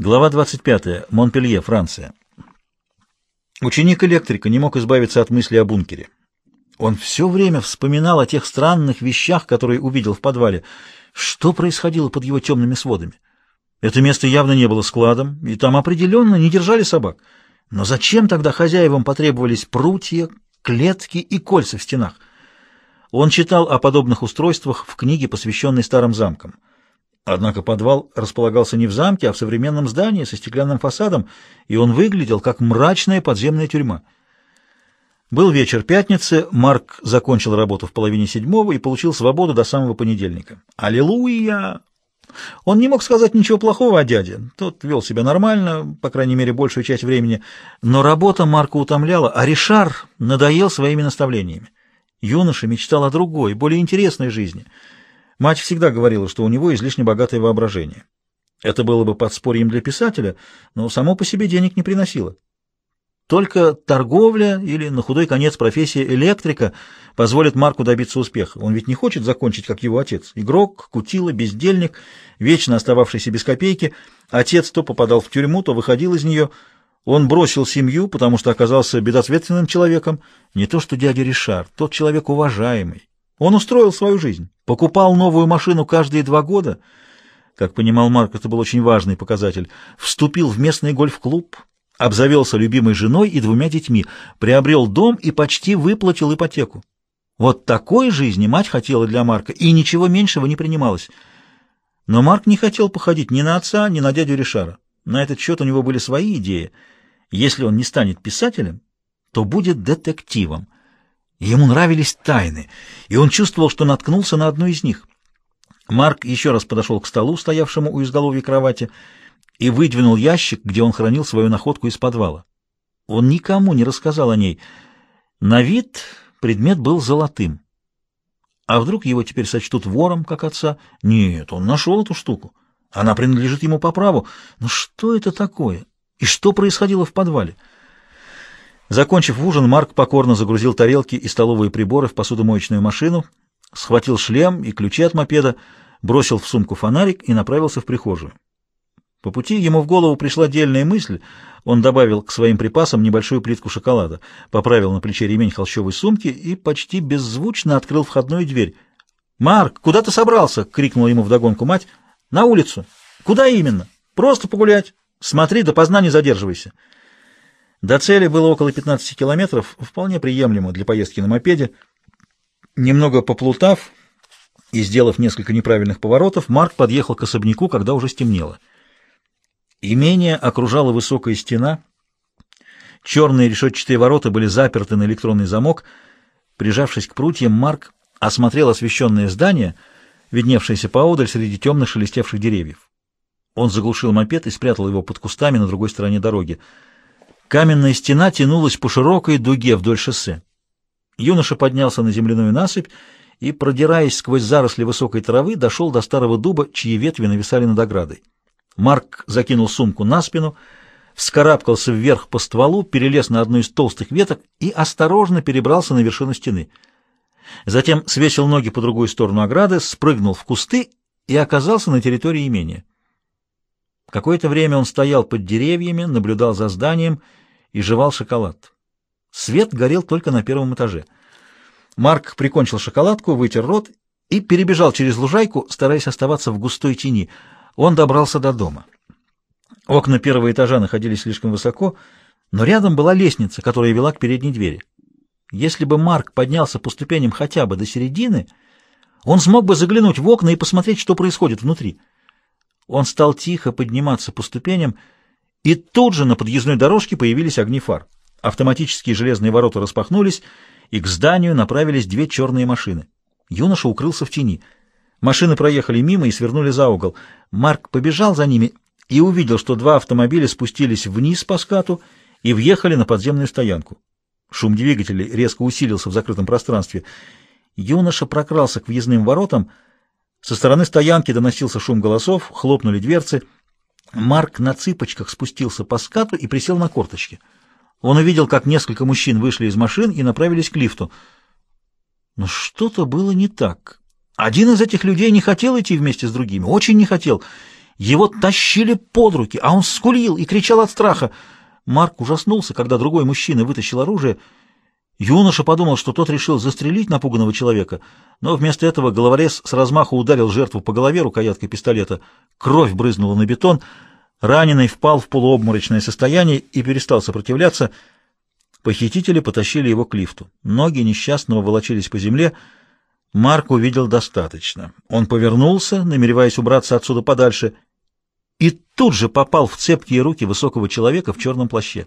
Глава 25. Монпелье, Франция. Ученик электрика не мог избавиться от мысли о бункере. Он все время вспоминал о тех странных вещах, которые увидел в подвале. Что происходило под его темными сводами? Это место явно не было складом, и там определенно не держали собак. Но зачем тогда хозяевам потребовались прутья, клетки и кольца в стенах? Он читал о подобных устройствах в книге, посвященной старым замкам. Однако подвал располагался не в замке, а в современном здании со стеклянным фасадом, и он выглядел как мрачная подземная тюрьма. Был вечер пятницы, Марк закончил работу в половине седьмого и получил свободу до самого понедельника. Аллилуйя! Он не мог сказать ничего плохого о дяде. Тот вел себя нормально, по крайней мере, большую часть времени. Но работа Марка утомляла, а Ришар надоел своими наставлениями. Юноша мечтал о другой, более интересной жизни — Мать всегда говорила, что у него излишне богатое воображение. Это было бы подспорьем для писателя, но само по себе денег не приносило. Только торговля или, на худой конец, профессия электрика позволит Марку добиться успеха. Он ведь не хочет закончить, как его отец. Игрок, кутила, бездельник, вечно остававшийся без копейки. Отец то попадал в тюрьму, то выходил из нее. Он бросил семью, потому что оказался безответственным человеком. Не то что дядя Ришар, тот человек уважаемый. Он устроил свою жизнь, покупал новую машину каждые два года. Как понимал Марк, это был очень важный показатель. Вступил в местный гольф-клуб, обзавелся любимой женой и двумя детьми, приобрел дом и почти выплатил ипотеку. Вот такой жизни мать хотела для Марка, и ничего меньшего не принималось. Но Марк не хотел походить ни на отца, ни на дядю Ришара. На этот счет у него были свои идеи. Если он не станет писателем, то будет детективом. Ему нравились тайны, и он чувствовал, что наткнулся на одну из них. Марк еще раз подошел к столу, стоявшему у изголовья кровати, и выдвинул ящик, где он хранил свою находку из подвала. Он никому не рассказал о ней. На вид предмет был золотым. А вдруг его теперь сочтут вором, как отца? Нет, он нашел эту штуку. Она принадлежит ему по праву. Но что это такое? И что происходило в подвале? Закончив ужин, Марк покорно загрузил тарелки и столовые приборы в посудомоечную машину, схватил шлем и ключи от мопеда, бросил в сумку фонарик и направился в прихожую. По пути ему в голову пришла дельная мысль. Он добавил к своим припасам небольшую плитку шоколада, поправил на плече ремень холщовой сумки и почти беззвучно открыл входную дверь. «Марк, куда ты собрался?» — крикнула ему вдогонку мать. «На улицу». «Куда именно?» «Просто погулять. Смотри, допоздна не задерживайся». До цели было около 15 километров, вполне приемлемо для поездки на мопеде. Немного поплутав и сделав несколько неправильных поворотов, Марк подъехал к особняку, когда уже стемнело. Имение окружала высокая стена. Черные решетчатые ворота были заперты на электронный замок. Прижавшись к прутьям, Марк осмотрел освещенное здание, видневшееся поодаль среди темных шелестевших деревьев. Он заглушил мопед и спрятал его под кустами на другой стороне дороги. Каменная стена тянулась по широкой дуге вдоль шоссе. Юноша поднялся на земляную насыпь и, продираясь сквозь заросли высокой травы, дошел до старого дуба, чьи ветви нависали над оградой. Марк закинул сумку на спину, вскарабкался вверх по стволу, перелез на одну из толстых веток и осторожно перебрался на вершину стены. Затем свесил ноги по другую сторону ограды, спрыгнул в кусты и оказался на территории имения. Какое-то время он стоял под деревьями, наблюдал за зданием и жевал шоколад. Свет горел только на первом этаже. Марк прикончил шоколадку, вытер рот и перебежал через лужайку, стараясь оставаться в густой тени. Он добрался до дома. Окна первого этажа находились слишком высоко, но рядом была лестница, которая вела к передней двери. Если бы Марк поднялся по ступеням хотя бы до середины, он смог бы заглянуть в окна и посмотреть, что происходит внутри. Он стал тихо подниматься по ступеням, и тут же на подъездной дорожке появились огни фар. Автоматические железные ворота распахнулись, и к зданию направились две черные машины. Юноша укрылся в тени. Машины проехали мимо и свернули за угол. Марк побежал за ними и увидел, что два автомобиля спустились вниз по скату и въехали на подземную стоянку. Шум двигателей резко усилился в закрытом пространстве. Юноша прокрался к въездным воротам — со стороны стоянки доносился шум голосов, хлопнули дверцы. Марк на цыпочках спустился по скату и присел на корточки. Он увидел, как несколько мужчин вышли из машин и направились к лифту. Но что-то было не так. Один из этих людей не хотел идти вместе с другими, очень не хотел. Его тащили под руки, а он скулил и кричал от страха. Марк ужаснулся, когда другой мужчина вытащил оружие. Юноша подумал, что тот решил застрелить напуганного человека, но вместо этого головорез с размаху ударил жертву по голове рукояткой пистолета. Кровь брызнула на бетон, раненый впал в полуобморочное состояние и перестал сопротивляться. Похитители потащили его к лифту. Ноги несчастного волочились по земле. Марк увидел достаточно. Он повернулся, намереваясь убраться отсюда подальше, и тут же попал в цепкие руки высокого человека в черном плаще.